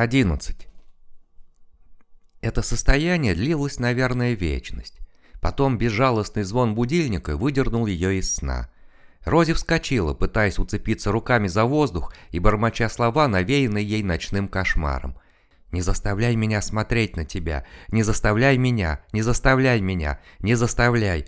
11. Это состояние длилось, наверное, вечность. Потом безжалостный звон будильника выдернул ее из сна. Рози вскочила, пытаясь уцепиться руками за воздух и бормоча слова, навеянные ей ночным кошмаром. «Не заставляй меня смотреть на тебя! Не заставляй меня! Не заставляй меня! Не заставляй!»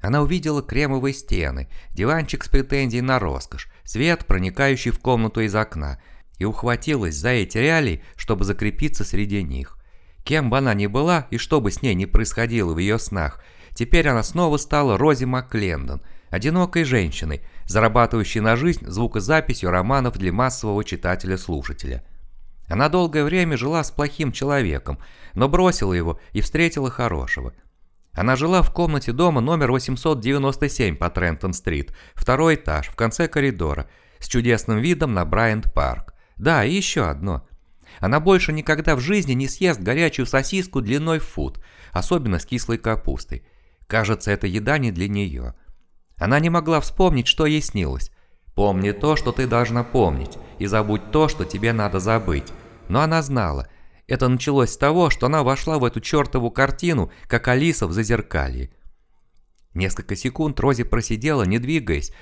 Она увидела кремовые стены, диванчик с претензией на роскошь, свет, проникающий в комнату из окна, и ухватилась за эти реалии, чтобы закрепиться среди них. Кем бы она ни была и что бы с ней ни происходило в ее снах, теперь она снова стала Рози МакКлендон, одинокой женщиной, зарабатывающей на жизнь звукозаписью романов для массового читателя-слушателя. Она долгое время жила с плохим человеком, но бросила его и встретила хорошего. Она жила в комнате дома номер 897 по Трентон-стрит, второй этаж, в конце коридора, с чудесным видом на Брайант-парк. Да, и еще одно. Она больше никогда в жизни не съест горячую сосиску длиной в фут, особенно с кислой капустой. Кажется, это еда не для нее. Она не могла вспомнить, что ей снилось. Помни то, что ты должна помнить, и забудь то, что тебе надо забыть. Но она знала. Это началось с того, что она вошла в эту чертову картину, как Алиса в зазеркалье. Несколько секунд Рози просидела, не двигаясь,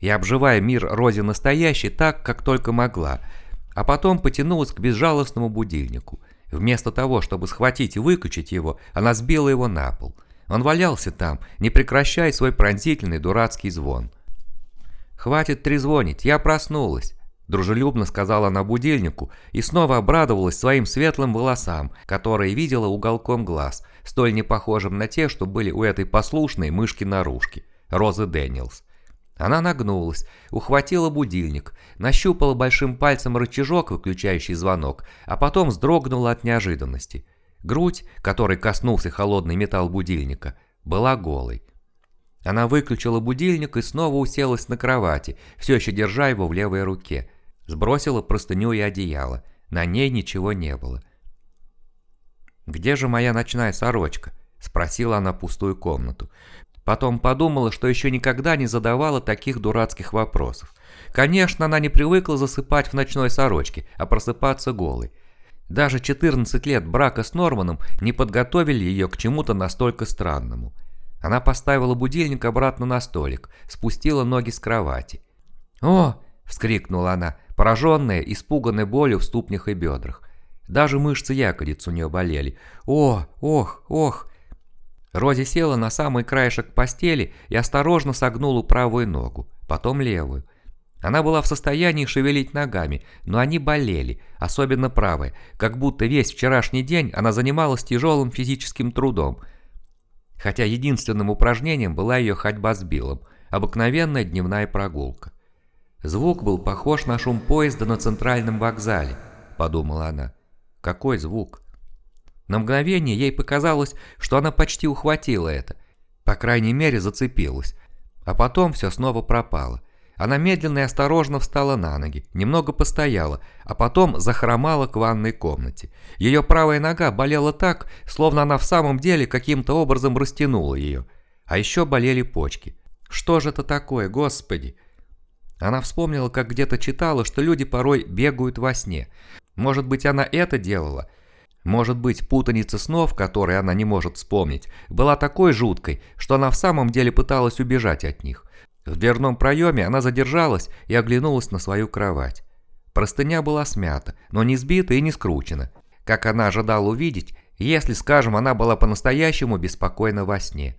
и обживая мир Рози настоящий так, как только могла – а потом потянулась к безжалостному будильнику. Вместо того, чтобы схватить и выключить его, она сбила его на пол. Он валялся там, не прекращая свой пронзительный дурацкий звон. «Хватит трезвонить, я проснулась», – дружелюбно сказала она будильнику и снова обрадовалась своим светлым волосам, которые видела уголком глаз, столь не похожим на те, что были у этой послушной мышки-наружки, Розы Дэниелс. Она нагнулась, ухватила будильник, нащупала большим пальцем рычажок, выключающий звонок, а потом вздрогнула от неожиданности. Грудь, которой коснулся холодный металл будильника, была голой. Она выключила будильник и снова уселась на кровати, все еще держа его в левой руке. Сбросила простыню и одеяло. На ней ничего не было. «Где же моя ночная сорочка?» – спросила она пустую комнату. Потом подумала, что еще никогда не задавала таких дурацких вопросов. Конечно, она не привыкла засыпать в ночной сорочке, а просыпаться голой. Даже 14 лет брака с Норманом не подготовили ее к чему-то настолько странному. Она поставила будильник обратно на столик, спустила ноги с кровати. «О!» – вскрикнула она, пораженная, испуганной болью в ступнях и бедрах. Даже мышцы ягодиц у нее болели. «О! Ох! Ох!» Рози села на самый краешек постели и осторожно согнула правую ногу, потом левую. Она была в состоянии шевелить ногами, но они болели, особенно правая, как будто весь вчерашний день она занималась тяжелым физическим трудом. Хотя единственным упражнением была ее ходьба с Биллом, обыкновенная дневная прогулка. Звук был похож на шум поезда на центральном вокзале, подумала она. Какой звук? На мгновение ей показалось, что она почти ухватила это. По крайней мере, зацепилась. А потом все снова пропало. Она медленно и осторожно встала на ноги, немного постояла, а потом захромала к ванной комнате. Ее правая нога болела так, словно она в самом деле каким-то образом растянула ее. А еще болели почки. Что же это такое, господи? Она вспомнила, как где-то читала, что люди порой бегают во сне. Может быть, она это делала – может быть, путаница снов, которые она не может вспомнить, была такой жуткой, что она в самом деле пыталась убежать от них. В дверном проеме она задержалась и оглянулась на свою кровать. Простыня была смята, но не сбита и не скручена, как она ожидала увидеть, если, скажем, она была по-настоящему беспокойна во сне.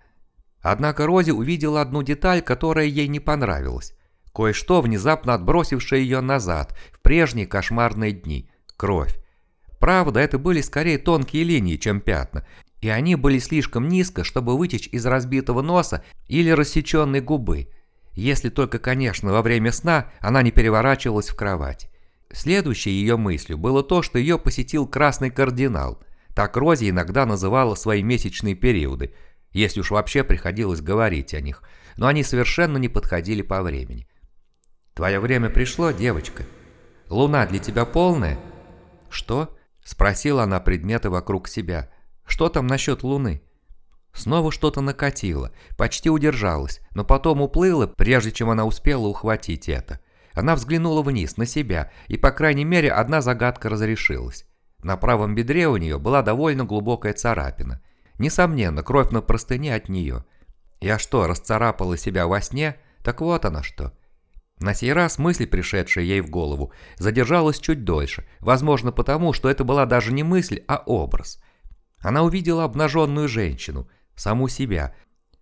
Однако Рози увидела одну деталь, которая ей не понравилась. Кое-что, внезапно отбросившее ее назад, в прежние кошмарные дни. Кровь. Правда, это были скорее тонкие линии, чем пятна, и они были слишком низко, чтобы вытечь из разбитого носа или рассеченной губы, если только, конечно, во время сна она не переворачивалась в кровать. Следующей ее мыслью было то, что ее посетил красный кардинал. Так Рози иногда называла свои месячные периоды, если уж вообще приходилось говорить о них, но они совершенно не подходили по времени. «Твое время пришло, девочка. Луна для тебя полная?» «Что?» Спросила она предметы вокруг себя. Что там насчет Луны? Снова что-то накатило, почти удержалась, но потом уплыла, прежде чем она успела ухватить это. Она взглянула вниз, на себя, и, по крайней мере, одна загадка разрешилась. На правом бедре у нее была довольно глубокая царапина. Несомненно, кровь на простыне от нее. Я что, расцарапала себя во сне? Так вот она что. На сей раз мысль, пришедшая ей в голову, задержалась чуть дольше, возможно потому, что это была даже не мысль, а образ. Она увидела обнаженную женщину, саму себя,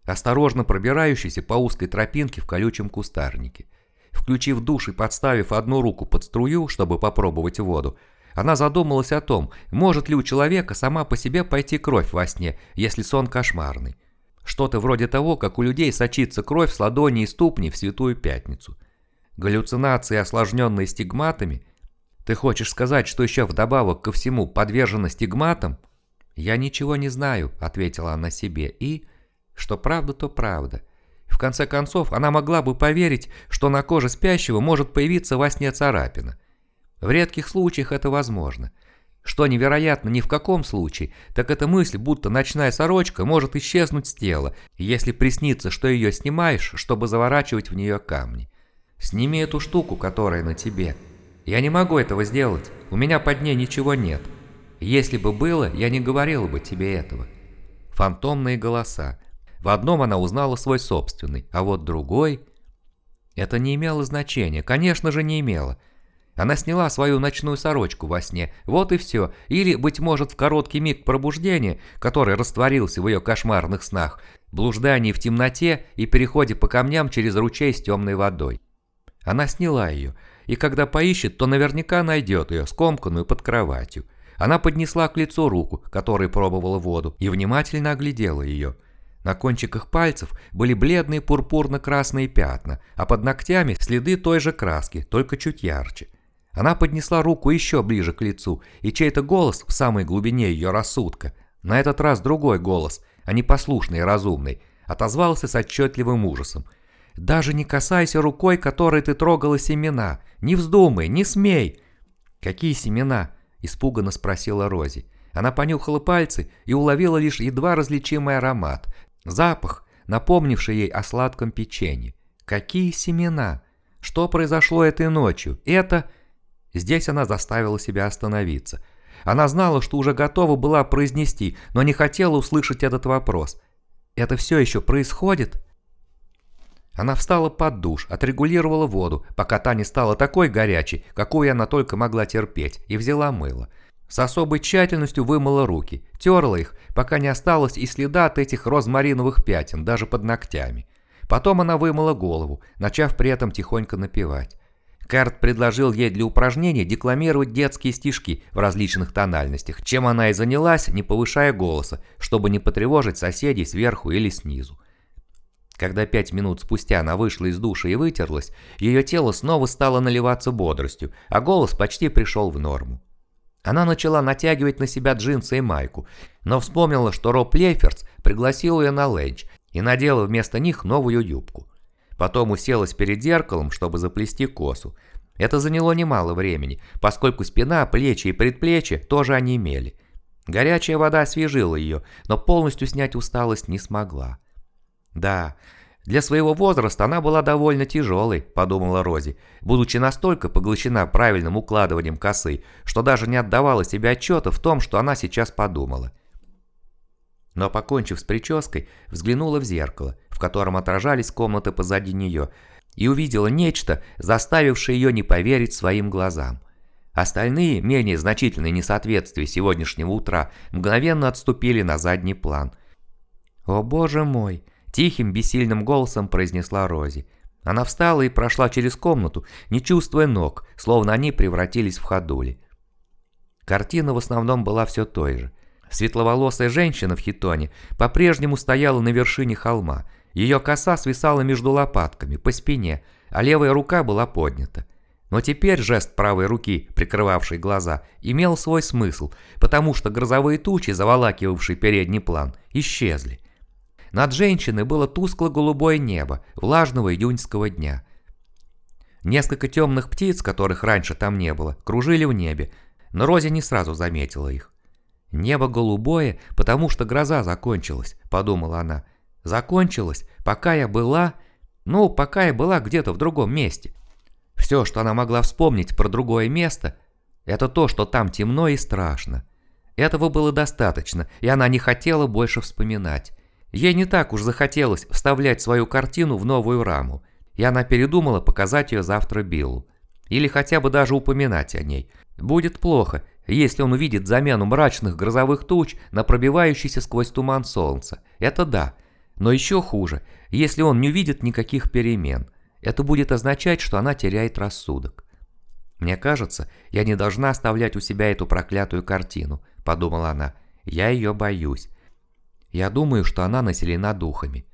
осторожно пробирающуюся по узкой тропинке в колючем кустарнике. Включив душ и подставив одну руку под струю, чтобы попробовать воду, она задумалась о том, может ли у человека сама по себе пойти кровь во сне, если сон кошмарный. Что-то вроде того, как у людей сочится кровь с ладони и ступни в Святую Пятницу. Галлюцинации, осложненные стигматами? Ты хочешь сказать, что еще вдобавок ко всему подвержена стигматам? «Я ничего не знаю», — ответила она себе, и... Что правда, то правда. В конце концов, она могла бы поверить, что на коже спящего может появиться во сне царапина. В редких случаях это возможно. Что невероятно ни в каком случае, так это мысль, будто ночная сорочка может исчезнуть с тела, если приснится, что ее снимаешь, чтобы заворачивать в нее камни. Сними эту штуку, которая на тебе. Я не могу этого сделать, у меня под ней ничего нет. Если бы было, я не говорила бы тебе этого. Фантомные голоса. В одном она узнала свой собственный, а вот другой... Это не имело значения, конечно же не имело. Она сняла свою ночную сорочку во сне, вот и все. Или, быть может, в короткий миг пробуждения, который растворился в ее кошмарных снах, блуждании в темноте и переходе по камням через ручей с темной водой. Она сняла ее, и когда поищет, то наверняка найдет ее, скомканную под кроватью. Она поднесла к лицу руку, которой пробовала воду, и внимательно оглядела ее – на кончиках пальцев были бледные пурпурно-красные пятна, а под ногтями следы той же краски, только чуть ярче. Она поднесла руку еще ближе к лицу, и чей-то голос в самой глубине ее рассудка, на этот раз другой голос, а не послушный и разумный, отозвался с отчетливым ужасом. «Даже не касайся рукой, которой ты трогала семена! Не вздумай, не смей!» «Какие семена?» – испуганно спросила Рози. Она понюхала пальцы и уловила лишь едва различимый аромат, Запах, напомнивший ей о сладком печенье. Какие семена! Что произошло этой ночью? Это... Здесь она заставила себя остановиться. Она знала, что уже готова была произнести, но не хотела услышать этот вопрос. «Это все еще происходит?» Она встала под душ, отрегулировала воду, пока та не стала такой горячей, какую она только могла терпеть, и взяла мыло. С особой тщательностью вымыла руки, терла их, пока не осталось и следа от этих розмариновых пятен, даже под ногтями. Потом она вымыла голову, начав при этом тихонько напевать. Кэрт предложил ей для упражнений декламировать детские стишки в различных тональностях, чем она и занялась, не повышая голоса, чтобы не потревожить соседей сверху или снизу. Когда пять минут спустя она вышла из душа и вытерлась, ее тело снова стало наливаться бодростью, а голос почти пришел в норму. Она начала натягивать на себя джинсы и майку, но вспомнила, что Роб Лейферс пригласил ее на ленч и надела вместо них новую юбку. Потом уселась перед зеркалом, чтобы заплести косу. Это заняло немало времени, поскольку спина, плечи и предплечья тоже онемели. Горячая вода освежила ее, но полностью снять усталость не смогла. Да, для своего возраста она была довольно тяжелой, подумала Рози, будучи настолько поглощена правильным укладыванием косы, что даже не отдавала себе отчета в том, что она сейчас подумала. Но покончив с прической, взглянула в зеркало, в котором отражались комнаты позади нее, и увидела нечто, заставившее ее не поверить своим глазам. Остальные, менее значительные несоответствия сегодняшнего утра, мгновенно отступили на задний план. «О боже мой!» Тихим, бессильным голосом произнесла Рози. Она встала и прошла через комнату, не чувствуя ног, словно они превратились в ходули. Картина в основном была все той же. Светловолосая женщина в хитоне по-прежнему стояла на вершине холма. Ее коса свисала между лопатками, по спине, а левая рука была поднята. Но теперь жест правой руки, прикрывавший глаза, имел свой смысл, потому что грозовые тучи, заволакивавшие передний план, исчезли. Над женщиной было тускло-голубое небо влажного июньского дня. Несколько темных птиц, которых раньше там не было, кружили в небе, но Рози не сразу заметила их. «Небо голубое, потому что гроза закончилась», — подумала она. «Закончилась, пока я была... Ну, пока я была где-то в другом месте». Все, что она могла вспомнить про другое место, это то, что там темно и страшно. Этого было достаточно, и она не хотела больше вспоминать. Ей не так уж захотелось вставлять свою картину в новую раму, и она передумала показать ее завтра Биллу. Или хотя бы даже упоминать о ней. Будет плохо, если он увидит замену мрачных грозовых туч на пробивающийся сквозь туман солнца. Это да. Но еще хуже, если он не увидит никаких перемен. Это будет означать, что она теряет рассудок. «Мне кажется, я не должна оставлять у себя эту проклятую картину», – подумала она. «Я ее боюсь. Я думаю, что она населена духами».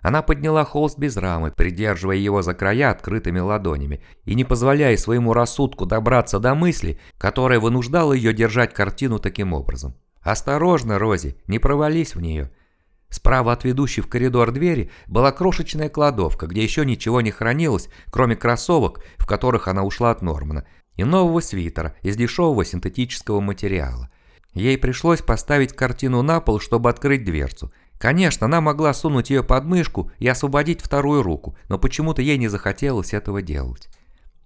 Она подняла холст без рамы, придерживая его за края открытыми ладонями и не позволяя своему рассудку добраться до мысли, которая вынуждала ее держать картину таким образом. «Осторожно, Рози, не провались в нее». Справа от ведущей в коридор двери была крошечная кладовка, где еще ничего не хранилось, кроме кроссовок, в которых она ушла от Нормана, и нового свитера из дешевого синтетического материала. Ей пришлось поставить картину на пол, чтобы открыть дверцу. Конечно, она могла сунуть ее под мышку и освободить вторую руку, но почему-то ей не захотелось этого делать.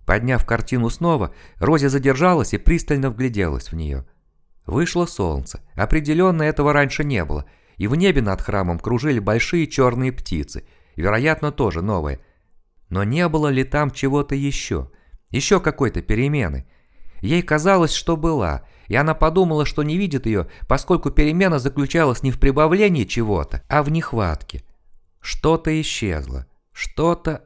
Подняв картину снова, Рози задержалась и пристально вгляделась в нее. Вышло солнце. Определенно этого раньше не было – и в небе над храмом кружили большие черные птицы, вероятно, тоже новые. Но не было ли там чего-то еще? Еще какой-то перемены? Ей казалось, что была, и она подумала, что не видит ее, поскольку перемена заключалась не в прибавлении чего-то, а в нехватке. Что-то исчезло. Что-то...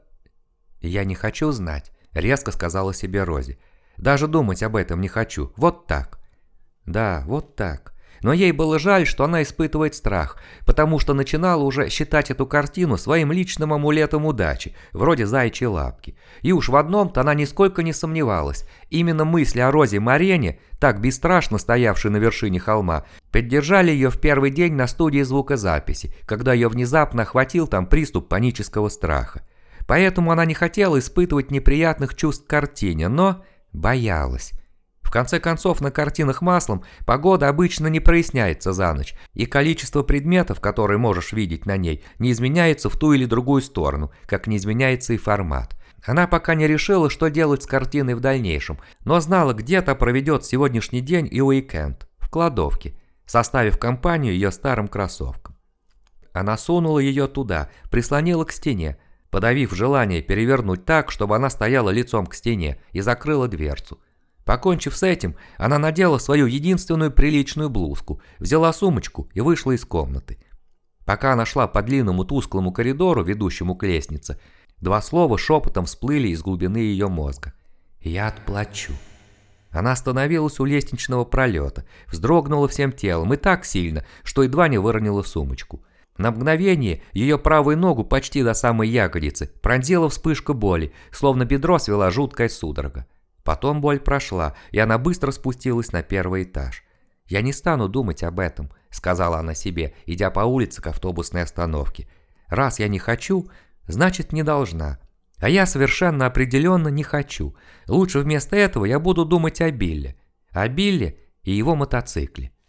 «Я не хочу знать», — резко сказала себе Рози. «Даже думать об этом не хочу. Вот так». «Да, вот так но ей было жаль, что она испытывает страх, потому что начинала уже считать эту картину своим личным амулетом удачи, вроде зайчьей лапки. И уж в одном-то она нисколько не сомневалась. Именно мысли о Розе Марене, так бесстрашно стоявшей на вершине холма, поддержали ее в первый день на студии звукозаписи, когда ее внезапно охватил там приступ панического страха. Поэтому она не хотела испытывать неприятных чувств к картине, но боялась. В конце концов, на картинах маслом погода обычно не проясняется за ночь, и количество предметов, которые можешь видеть на ней, не изменяется в ту или другую сторону, как не изменяется и формат. Она пока не решила, что делать с картиной в дальнейшем, но знала, где-то проведет сегодняшний день и уикенд, в кладовке, составив компанию ее старым кроссовкам. Она сунула ее туда, прислонила к стене, подавив желание перевернуть так, чтобы она стояла лицом к стене, и закрыла дверцу. Покончив с этим, она надела свою единственную приличную блузку, взяла сумочку и вышла из комнаты. Пока она шла по длинному тусклому коридору, ведущему к лестнице, два слова шепотом всплыли из глубины ее мозга. «Я отплачу». Она остановилась у лестничного пролета, вздрогнула всем телом и так сильно, что едва не выронила сумочку. На мгновение ее правую ногу почти до самой ягодицы пронзила вспышка боли, словно бедро свела жуткая судорога. Потом боль прошла, и она быстро спустилась на первый этаж. «Я не стану думать об этом», — сказала она себе, идя по улице к автобусной остановке. «Раз я не хочу, значит не должна. А я совершенно определенно не хочу. Лучше вместо этого я буду думать о Билле. О Билле и его мотоцикле».